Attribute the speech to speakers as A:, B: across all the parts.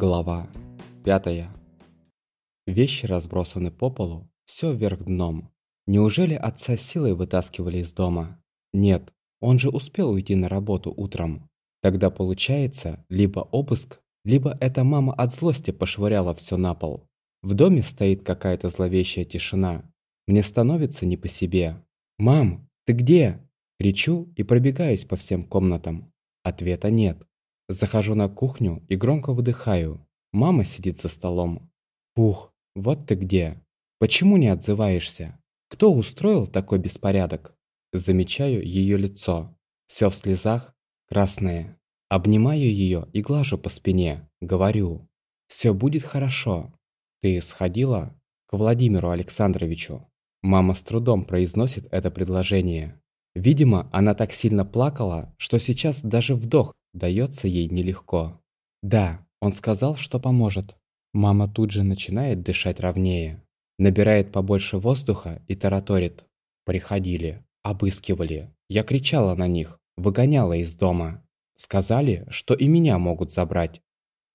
A: Глава 5. Вещи разбросаны по полу, все вверх дном. Неужели отца силой вытаскивали из дома? Нет, он же успел уйти на работу утром. Тогда получается, либо обыск, либо эта мама от злости пошвыряла все на пол. В доме стоит какая-то зловещая тишина. Мне становится не по себе. «Мам, ты где?» Кричу и пробегаюсь по всем комнатам. Ответа нет. Захожу на кухню и громко выдыхаю. Мама сидит за столом. «Пух, вот ты где. Почему не отзываешься? Кто устроил такой беспорядок?» Замечаю ее лицо. Все в слезах, красное. Обнимаю ее и глажу по спине. Говорю. «Все будет хорошо. Ты сходила к Владимиру Александровичу?» Мама с трудом произносит это предложение. Видимо, она так сильно плакала, что сейчас даже вдох дается ей нелегко. Да, он сказал, что поможет. Мама тут же начинает дышать ровнее. Набирает побольше воздуха и тараторит. Приходили, обыскивали. Я кричала на них, выгоняла из дома. Сказали, что и меня могут забрать.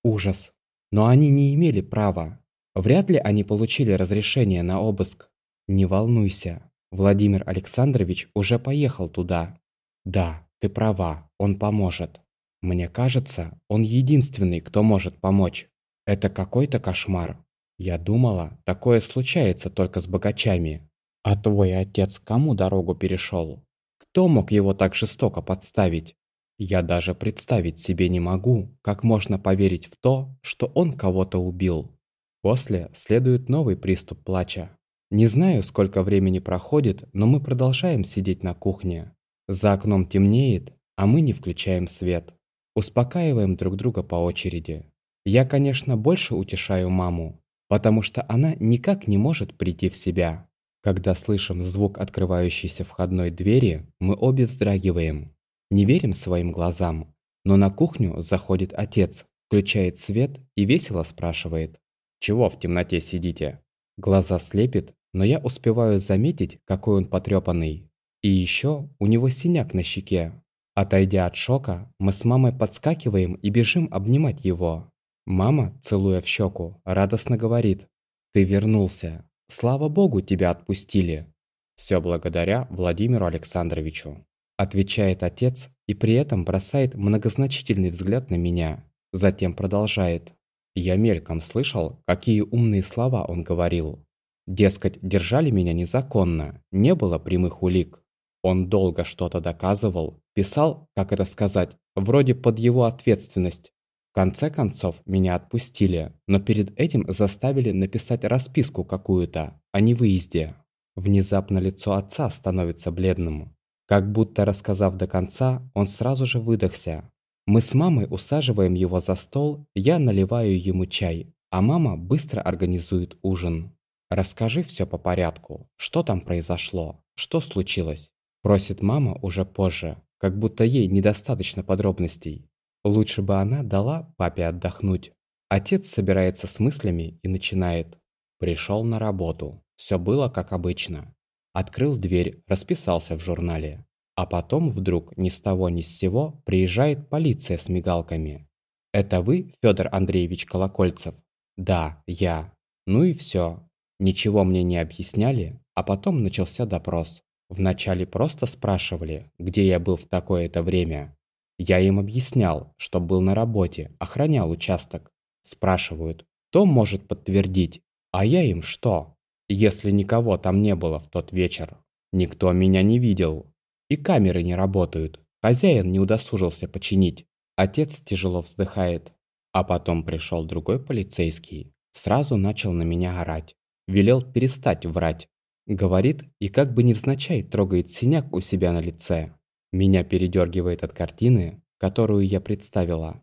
A: Ужас. Но они не имели права. Вряд ли они получили разрешение на обыск. Не волнуйся. Владимир Александрович уже поехал туда. Да, ты права, он поможет. Мне кажется, он единственный, кто может помочь. Это какой-то кошмар. Я думала, такое случается только с богачами. А твой отец кому дорогу перешел? Кто мог его так жестоко подставить? Я даже представить себе не могу, как можно поверить в то, что он кого-то убил. После следует новый приступ плача. Не знаю, сколько времени проходит, но мы продолжаем сидеть на кухне. За окном темнеет, а мы не включаем свет. Успокаиваем друг друга по очереди. Я, конечно, больше утешаю маму, потому что она никак не может прийти в себя. Когда слышим звук открывающейся входной двери, мы обе вздрагиваем. Не верим своим глазам, но на кухню заходит отец, включает свет и весело спрашивает. «Чего в темноте сидите?» Глаза слепит, но я успеваю заметить, какой он потрепанный. И еще у него синяк на щеке. Отойдя от шока, мы с мамой подскакиваем и бежим обнимать его. Мама, целуя в щеку, радостно говорит. «Ты вернулся. Слава богу, тебя отпустили». «Все благодаря Владимиру Александровичу», отвечает отец и при этом бросает многозначительный взгляд на меня. Затем продолжает. Я мельком слышал, какие умные слова он говорил. Дескать, держали меня незаконно, не было прямых улик. Он долго что-то доказывал, писал, как это сказать, вроде под его ответственность. В конце концов, меня отпустили, но перед этим заставили написать расписку какую-то о невыезде. Внезапно лицо отца становится бледным. Как будто рассказав до конца, он сразу же выдохся. Мы с мамой усаживаем его за стол, я наливаю ему чай, а мама быстро организует ужин. «Расскажи все по порядку. Что там произошло? Что случилось?» Просит мама уже позже, как будто ей недостаточно подробностей. Лучше бы она дала папе отдохнуть. Отец собирается с мыслями и начинает. Пришел на работу. Все было как обычно. Открыл дверь, расписался в журнале. А потом вдруг ни с того ни с сего приезжает полиция с мигалками. «Это вы, Федор Андреевич Колокольцев?» «Да, я». Ну и все. Ничего мне не объясняли, а потом начался допрос. Вначале просто спрашивали, где я был в такое-то время. Я им объяснял, что был на работе, охранял участок. Спрашивают, кто может подтвердить, а я им что? Если никого там не было в тот вечер, никто меня не видел. И камеры не работают. Хозяин не удосужился починить. Отец тяжело вздыхает. А потом пришел другой полицейский. Сразу начал на меня орать. Велел перестать врать. Говорит и как бы невзначай трогает синяк у себя на лице. Меня передергивает от картины, которую я представила.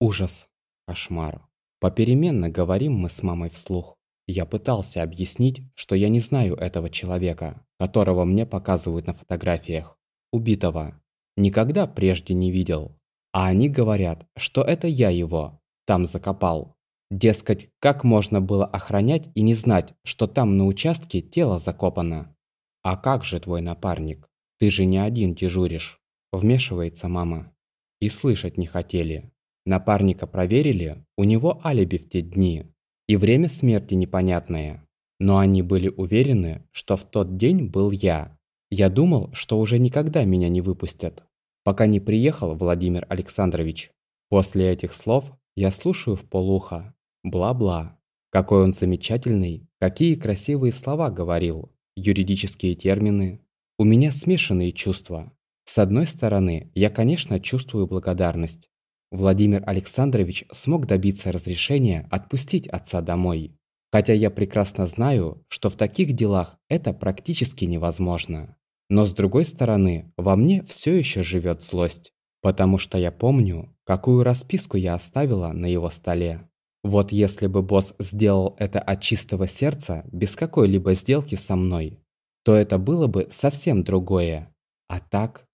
A: Ужас. Кошмар. Попеременно говорим мы с мамой вслух. Я пытался объяснить, что я не знаю этого человека, которого мне показывают на фотографиях. Убитого. Никогда прежде не видел. А они говорят, что это я его там закопал. Дескать, как можно было охранять и не знать, что там на участке тело закопано? А как же твой напарник? Ты же не один дежуришь. Вмешивается мама. И слышать не хотели. Напарника проверили, у него алиби в те дни. И время смерти непонятное. Но они были уверены, что в тот день был я. Я думал, что уже никогда меня не выпустят. Пока не приехал Владимир Александрович. После этих слов я слушаю в полухо. Бла-бла. Какой он замечательный, какие красивые слова говорил. Юридические термины. У меня смешанные чувства. С одной стороны, я, конечно, чувствую благодарность. Владимир Александрович смог добиться разрешения отпустить отца домой. Хотя я прекрасно знаю, что в таких делах это практически невозможно. Но с другой стороны, во мне все еще живет злость. Потому что я помню, какую расписку я оставила на его столе. Вот если бы босс сделал это от чистого сердца, без какой-либо сделки со мной, то это было бы совсем другое. А так,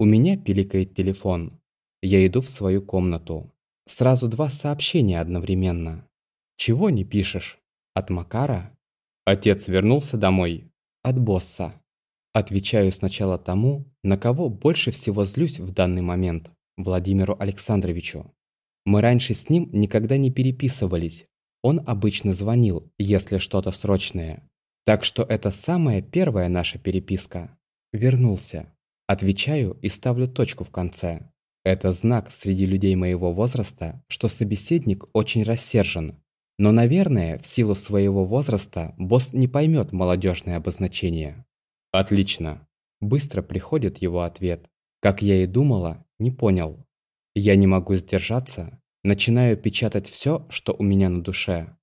A: у меня пиликает телефон. Я иду в свою комнату. Сразу два сообщения одновременно. Чего не пишешь? От Макара? Отец вернулся домой. От босса. Отвечаю сначала тому, на кого больше всего злюсь в данный момент, Владимиру Александровичу. Мы раньше с ним никогда не переписывались. Он обычно звонил, если что-то срочное. Так что это самая первая наша переписка. Вернулся. Отвечаю и ставлю точку в конце. Это знак среди людей моего возраста, что собеседник очень рассержен, но, наверное, в силу своего возраста босс не поймет молодежное обозначение. Отлично. Быстро приходит его ответ. Как я и думала, не понял. Я не могу сдержаться, начинаю печатать все, что у меня на душе.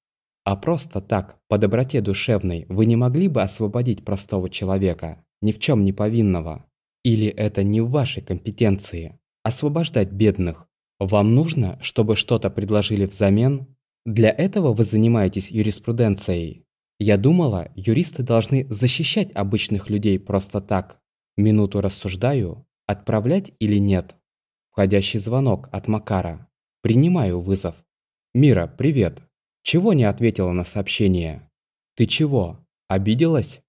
A: А просто так, по доброте душевной, вы не могли бы освободить простого человека, ни в чем не повинного? Или это не в вашей компетенции? Освобождать бедных. Вам нужно, чтобы что-то предложили взамен? Для этого вы занимаетесь юриспруденцией. Я думала, юристы должны защищать обычных людей просто так. Минуту рассуждаю, отправлять или нет. Входящий звонок от Макара. Принимаю вызов. «Мира, привет. Чего не ответила на сообщение? Ты чего, обиделась?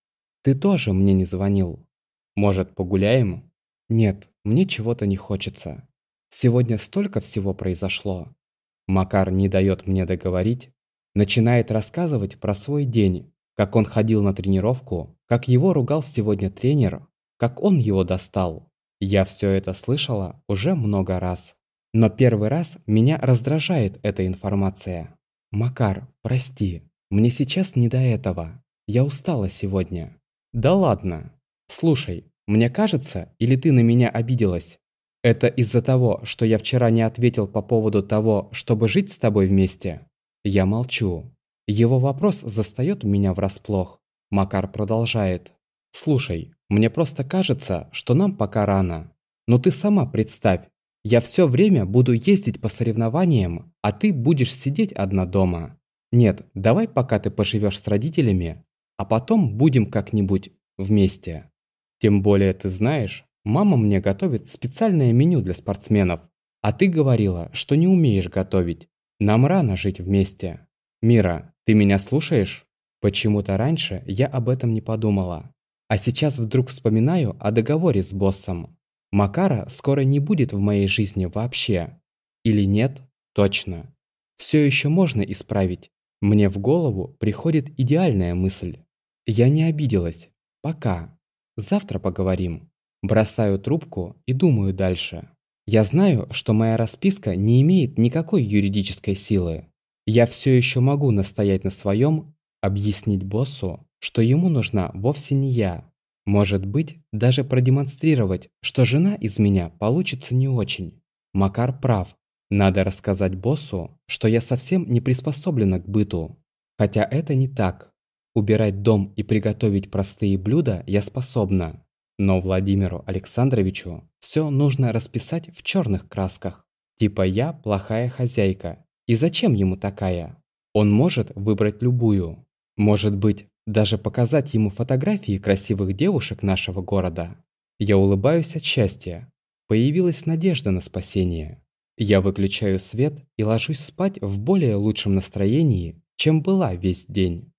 A: Ты тоже мне не звонил. Может, погуляем? Нет, мне чего-то не хочется. Сегодня столько всего произошло. Макар не дает мне договорить, начинает рассказывать про свой день, как он ходил на тренировку, как его ругал сегодня тренер, как он его достал. Я все это слышала уже много раз. Но первый раз меня раздражает эта информация. «Макар, прости, мне сейчас не до этого. Я устала сегодня». «Да ладно. Слушай, мне кажется, или ты на меня обиделась? Это из-за того, что я вчера не ответил по поводу того, чтобы жить с тобой вместе? Я молчу. Его вопрос застает меня врасплох. Макар продолжает. Слушай, мне просто кажется, что нам пока рано. Но ты сама представь, я все время буду ездить по соревнованиям, а ты будешь сидеть одна дома. Нет, давай пока ты поживешь с родителями, а потом будем как-нибудь вместе. Тем более ты знаешь, Мама мне готовит специальное меню для спортсменов. А ты говорила, что не умеешь готовить. Нам рано жить вместе. Мира, ты меня слушаешь? Почему-то раньше я об этом не подумала. А сейчас вдруг вспоминаю о договоре с боссом. Макара скоро не будет в моей жизни вообще. Или нет? Точно. Все еще можно исправить. Мне в голову приходит идеальная мысль. Я не обиделась. Пока. Завтра поговорим. Бросаю трубку и думаю дальше. Я знаю, что моя расписка не имеет никакой юридической силы. Я все еще могу настоять на своем, объяснить боссу, что ему нужна вовсе не я. Может быть, даже продемонстрировать, что жена из меня получится не очень. Макар прав. Надо рассказать боссу, что я совсем не приспособлена к быту. Хотя это не так. Убирать дом и приготовить простые блюда я способна. Но Владимиру Александровичу все нужно расписать в черных красках. Типа я плохая хозяйка. И зачем ему такая? Он может выбрать любую. Может быть, даже показать ему фотографии красивых девушек нашего города. Я улыбаюсь от счастья. Появилась надежда на спасение. Я выключаю свет и ложусь спать в более лучшем настроении, чем была весь день.